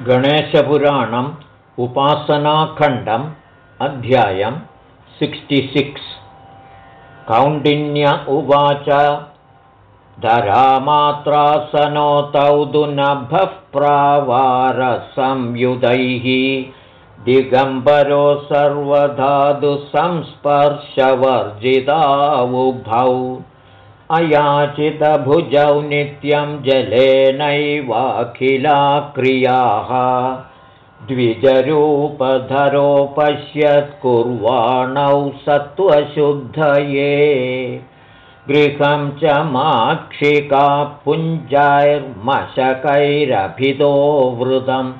गणेशपुराणम् उपासनाखण्डम् अध्यायं सिक्स्। कौण्डिन्य उवाच धरामात्रासनोतौ दुनभः प्रावारसंयुधैः। दिगम्बरो सर्वधातुसंस्पर्शवर्जितावुभौ अयाचितभुजौ नित्यं जलेनैवाखिला क्रियाः द्विजरूपधरो पश्यत्कुर्वाणौ सत्त्वशुद्धये। गृहं च माक्षिका पुञ्जैर्मशकैरभितो वृतं।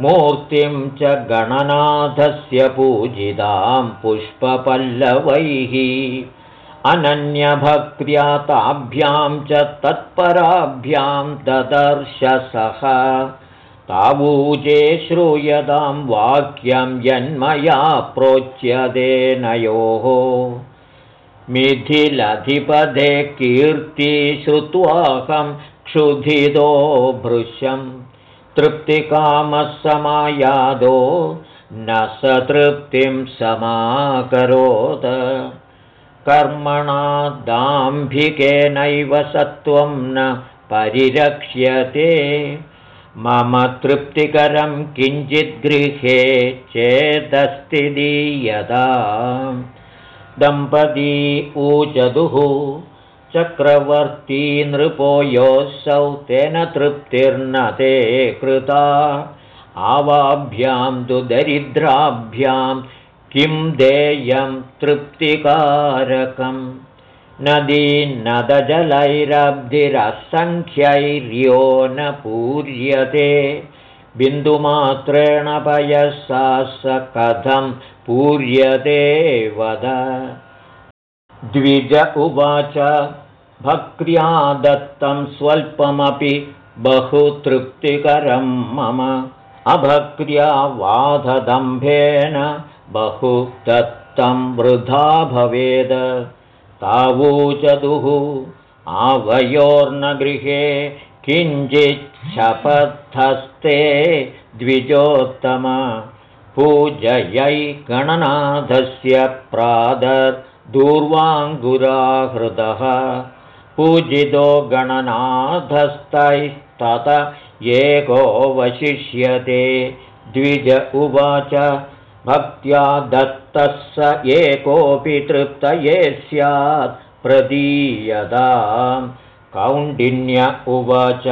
मूर्तिं च गणनाथस्य पूजितां पुष्पपल्लवैः अनन्यभक्त्या ताभ्यां च तत्पराभ्यां ददर्शसः तावूजे श्रूयतां वाक्यं यन्मया प्रोच्यदेनयोः मिथिलधिपदे कीर्ति श्रुत्वाहं क्षुधितो भृशं। तृप्तिकामः समायादो न स तृप्तिं समाकरोत् कर्मणा दाम्भिकेनैव सत्त्वं न परिरक्ष्यते। मम तृप्तिकरं किञ्चिद्गृहे चेदस्ति दीयता दम्पती ऊचदुः चक्रवर्ती नृपो योऽसौ तेन तृप्तिर्न ते कृता। आवाभ्यां तु दरिद्राभ्यां किं देयं तृप्तिकारकं नदीनदजलैरब्धिरसङ्ख्यैर्यो न पूर्यते बिन्दुमात्रेण पयसा स कथं पूर्यते वद। द्विज उवाच भक्र्या दत्तं स्वल्पमपि बहु तृप्तिकरं मम। अभक्र्या वाधदम्भेन बहु दत्तं वृथा भवेद। तावूचदुः आवयोर्नगृहे किञ्चिच्छपथस्ते द्विजोत्तम। पूजयै गणनाथस्य प्रादर्दूर्वाङ्गुराहृदः पूजितो गणनाथस्तैस्तत एकोऽवशिष्यते। द्विज उवाच भक्त्या दत्तः स एकोऽपि तृप्तये स्यात् प्रदीयतां कौण्डिन्य उवाच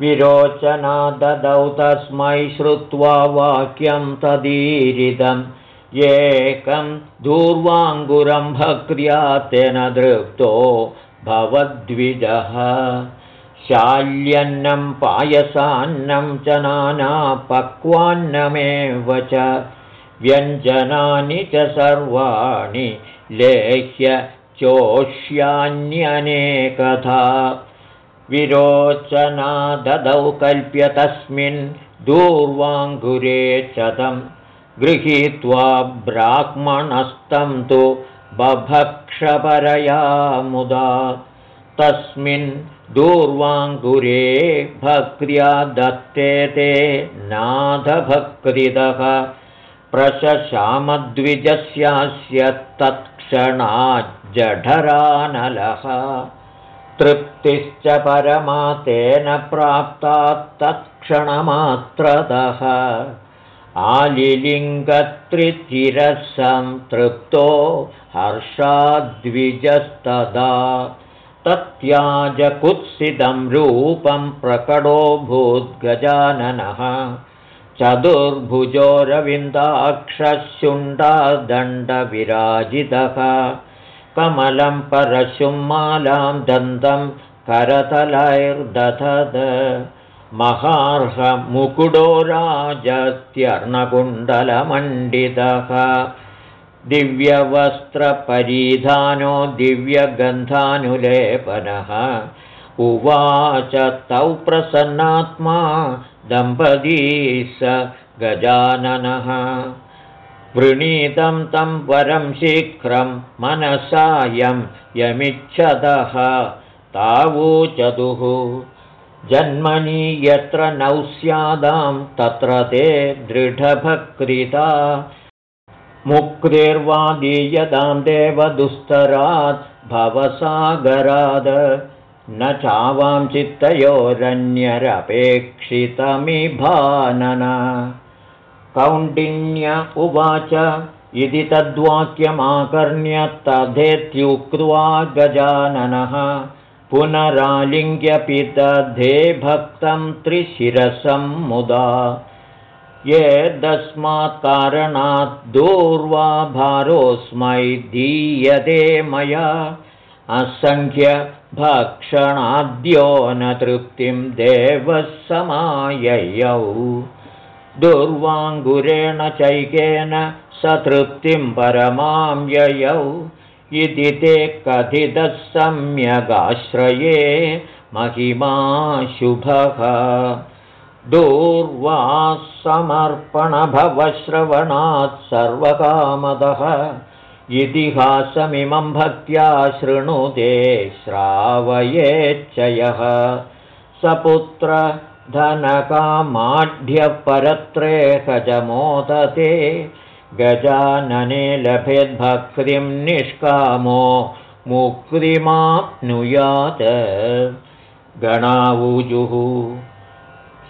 विरोचना ददौ तस्मै श्रुत्वा वाक्यं तदीरिदम् एकं दूर्वाङ्गुरं भक्त्या तेन दृप्तो भवद्विजः। शाल्यन्नं पायसान्नं च नानापक्वान्नमेव च व्यञ्जनानि च सर्वाणि लेह्य चोष्यान्यनेकथा। विरोचनाददौ कल्प्य तस्मिन् दूर्वाङ्गुरे च तं गृहीत्वा ब्राह्मणस्तं तु बभक्षपरया मुदा। तस्मिन् दूर्वाङ्गुरे भक्र्या दत्ते ते नाथभक्तिदः प्रशशामद्विजस्यास्य तत्क्षणाज्जठरानलः तृप्तिश्च परमातेन प्राप्ता तत्क्षणमात्रतः आलिलिङ्गत्रिचिरसं तृप्तो हर्षाद्विजस्तदा। तत्याजकुत्सितं रूपं प्रकटो भूद्गजाननः चतुर्भुजोरविन्दाक्षशुण्डादण्डविराजितः। कमलं परशुं मालां दन्तं करतलैर्दधद। महार्हमुकुडो राजत्यर्णकुण्डलमण्डितः दिव्यवस्त्रपरिधानो दिव्यगन्धानुलेपनः। उवाच तौ प्रसन्नात्मा दम्पती स गजाननः। वृणीतं तं वरं शीघ्रं मनसायं यमिच्छतः तावूचतुः जन्मनि यत्र नौ स्यादां तत्र ते दृढभक्रिता मुक्तिर्वादीयतां देवदुस्तरात् भवसागराद न चावां चित्तयोरन्यरपेक्षितमिभानन। कौण्डिन्य उवाच इति तद्वाक्यमाकर्ण्य तथेत्युक्त्वा गजाननः पुनरालिङ्ग्यपि तद्धे भक्तं त्रिशिरसं मुदा। येदस्मात् कारणात् दूर्वा भारोऽस्मै दीयते मया असङ्ख्यभक्षणाद्यो न तृप्तिं देवः समाययौ दुर्वाङ्गुरेण चैकेन सतृप्तिं परमां ययौ इति ते कथितः सम्यगाश्रये महिमाशुभः। दूर्वासमर्पणभवश्रवणात् सर्वकामदः इतिहासमिमं भक्त्या शृणुते श्रावयेच्छयः सपुत्र च मोदते गजानने लभेद्भक्तिं निष्कामो मुक्तिमाप्नुयात्। गणावुजुः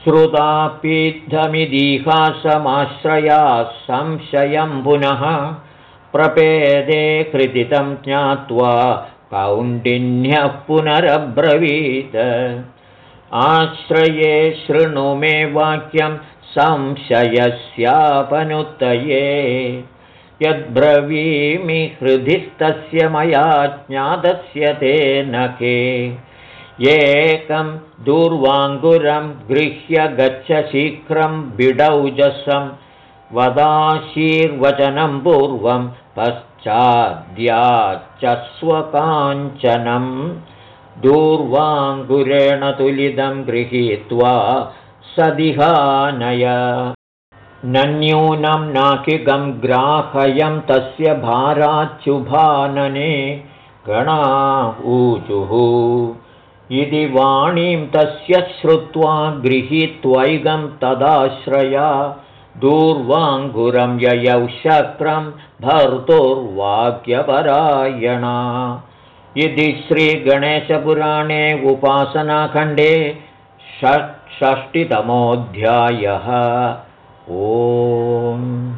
श्रुतापीद्धमिदिहासमाश्रया संशयं पुनः प्रपेदे कृतितं ज्ञात्वा कौण्डिन्यः पुनरब्रवीत्। आश्रये शृणु मे वाक्यं संशयस्यापनुत्तये यद्ब्रवीमि हृदिस्तस्य मया ज्ञातस्य ते नखे एकं दूर्वाङ्गुरं गृह्य गच्छ शीघ्रं बिडौजसं वदाशीर्वचनं पूर्वं पश्चाद्याच्च स्वकाञ्चनं दूर्वाङ्गुरेण तुलितं गृहीत्वा सदिहानय। नन्यूनं नाकिगं ग्राहयं तस्य भाराच्युभानने गणा ऊचुः इति वाणीं तस्य श्रुत्वा गृहीत्वैगं तदाश्रया दूर्वाङ्गुरं ययौ शक्रं भर्तुर्वाक्यपरायणा। इति श्रीगणेशपुराणे उपासनाखण्डे षट्षष्टितमोऽध्यायः ओम्